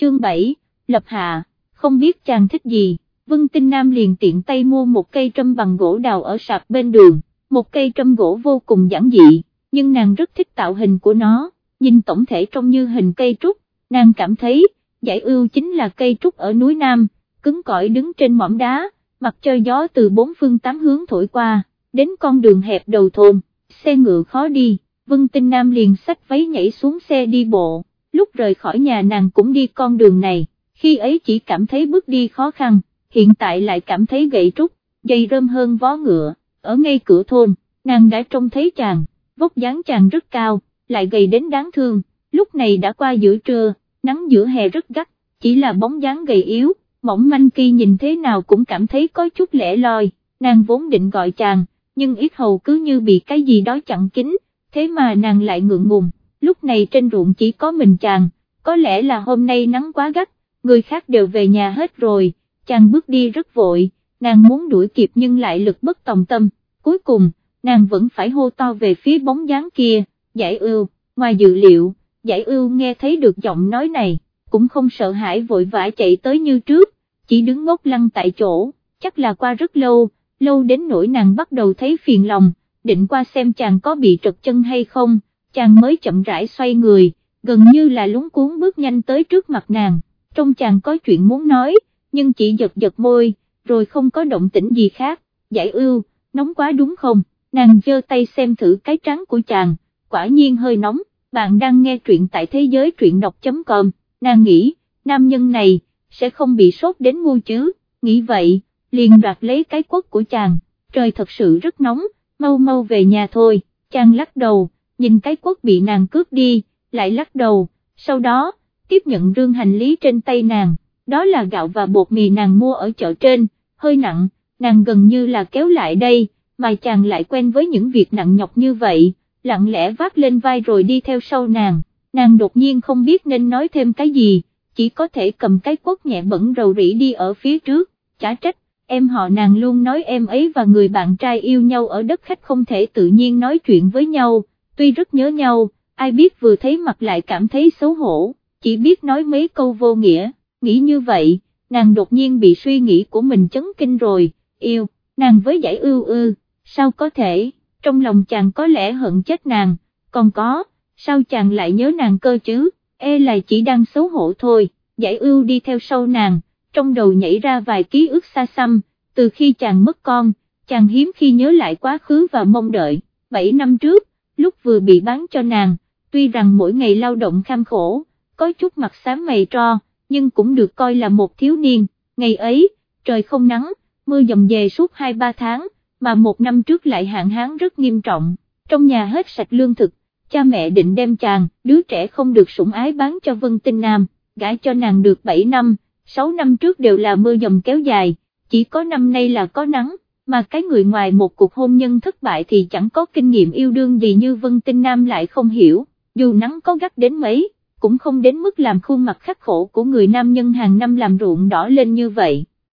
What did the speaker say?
chương 7, lập hạ, không biết chàng thích gì, Vân Tinh Nam liền tiện tay mua một cây trâm bằng gỗ đào ở sạp bên đường, một cây trâm gỗ vô cùng giản dị, nhưng nàng rất thích tạo hình của nó, nhìn tổng thể trông như hình cây trúc, nàng cảm thấy, giải ưu chính là cây trúc ở núi Nam, cứng cỏi đứng trên mỏm đá, mặc cho gió từ bốn phương tám hướng thổi qua, đến con đường hẹp đầu thôn, xe ngựa khó đi, Vân Tinh Nam liền xách váy nhảy xuống xe đi bộ, lúc rời khỏi nhà nàng cũng đi con đường này, khi ấy chỉ cảm thấy bước đi khó khăn, hiện tại lại cảm thấy gậy trúc, dây rơm hơn vó ngựa, ở ngay cửa thôn, nàng đã trông thấy chàng, vóc dáng chàng rất cao, lại gầy đến đáng thương, lúc này đã qua giữa trưa, nắng giữa hè rất gắt, chỉ là bóng dáng gầy yếu, mỏng manh kia nhìn thế nào cũng cảm thấy có chút lẻ loi, nàng vốn định gọi chàng, nhưng ít hầu cứ như bị cái gì đó chặn kín, thế mà nàng lại ngượng ngùng, lúc này trên ruộng chỉ có mình chàng, có lẽ là hôm nay nắng quá gắt, người khác đều về nhà hết rồi, chàng bước đi rất vội, nàng muốn đuổi kịp nhưng lại lực bất tòng tâm, cuối cùng, nàng vẫn phải hô to về phía bóng dáng kia, giải ưu, ngoài dự liệu, giải ưu nghe thấy được giọng nói này, cũng không sợ hãi vội vã chạy tới như trước, chỉ đứng ngốc lăng tại chỗ, chắc là qua rất lâu, lâu đến nỗi nàng bắt đầu thấy phiền lòng, định qua xem chàng có bị trật chân hay không, chàng mới chậm rãi xoay người, gần như là lúng cuốn bước nhanh tới trước mặt nàng, trong chàng có chuyện muốn nói, nhưng chỉ giật giật môi, rồi không có động tĩnh gì khác, giải ưu, nóng quá đúng không, nàng giơ tay xem thử cái trắng của chàng, quả nhiên hơi nóng, bạn đang nghe truyện tại thế giới truyện đọc.com, nàng nghĩ, nam nhân này, sẽ không bị sốt đến ngu chứ, nghĩ vậy, liền đoạt lấy cái quất của chàng, trời thật sự rất nóng, mau mau về nhà thôi, chàng lắc đầu, nhìn cái quất bị nàng cướp đi, lại lắc đầu, sau đó, tiếp nhận rương hành lý trên tay nàng, đó là gạo và bột mì nàng mua ở chợ trên, hơi nặng, nàng gần như là kéo lại đây, mà chàng lại quen với những việc nặng nhọc như vậy, lặng lẽ vác lên vai rồi đi theo sau nàng, nàng đột nhiên không biết nên nói thêm cái gì, chỉ có thể cầm cái quất nhẹ bẩn rầu rĩ đi ở phía trước, chả trách, em họ nàng luôn nói em ấy và người bạn trai yêu nhau ở đất khách không thể tự nhiên nói chuyện với nhau, tuy rất nhớ nhau, ai biết vừa thấy mặt lại cảm thấy xấu hổ, chỉ biết nói mấy câu vô nghĩa, nghĩ như vậy, nàng đột nhiên bị suy nghĩ của mình chấn kinh rồi, yêu, nàng với giải ưu ư, sao có thể, trong lòng chàng có lẽ hận chết nàng, còn có, sao chàng lại nhớ nàng cơ chứ, e là chỉ đang xấu hổ thôi, giải ưu đi theo sau nàng, trong đầu nhảy ra vài ký ức xa xăm, từ khi chàng mất con, chàng hiếm khi nhớ lại quá khứ và mong đợi, 7 năm trước, lúc vừa bị bán cho nàng, tuy rằng mỗi ngày lao động kham khổ, có chút mặt xám mày tro, nhưng cũng được coi là một thiếu niên, ngày ấy, trời không nắng, mưa dầm về suốt 2-3 tháng, mà một năm trước lại hạn hán rất nghiêm trọng, trong nhà hết sạch lương thực, cha mẹ định đem chàng, đứa trẻ không được sủng ái bán cho Vân Tinh Nam, gãi cho nàng được 7 năm, 6 năm trước đều là mưa dầm kéo dài, chỉ có năm nay là có nắng, mà cái người ngoài một cuộc hôn nhân thất bại thì chẳng có kinh nghiệm yêu đương gì như Vân Tinh Nam lại không hiểu, dù nắng có gắt đến mấy, cũng không đến mức làm khuôn mặt khắc khổ của người nam nhân hàng năm làm ruộng đỏ lên như vậy,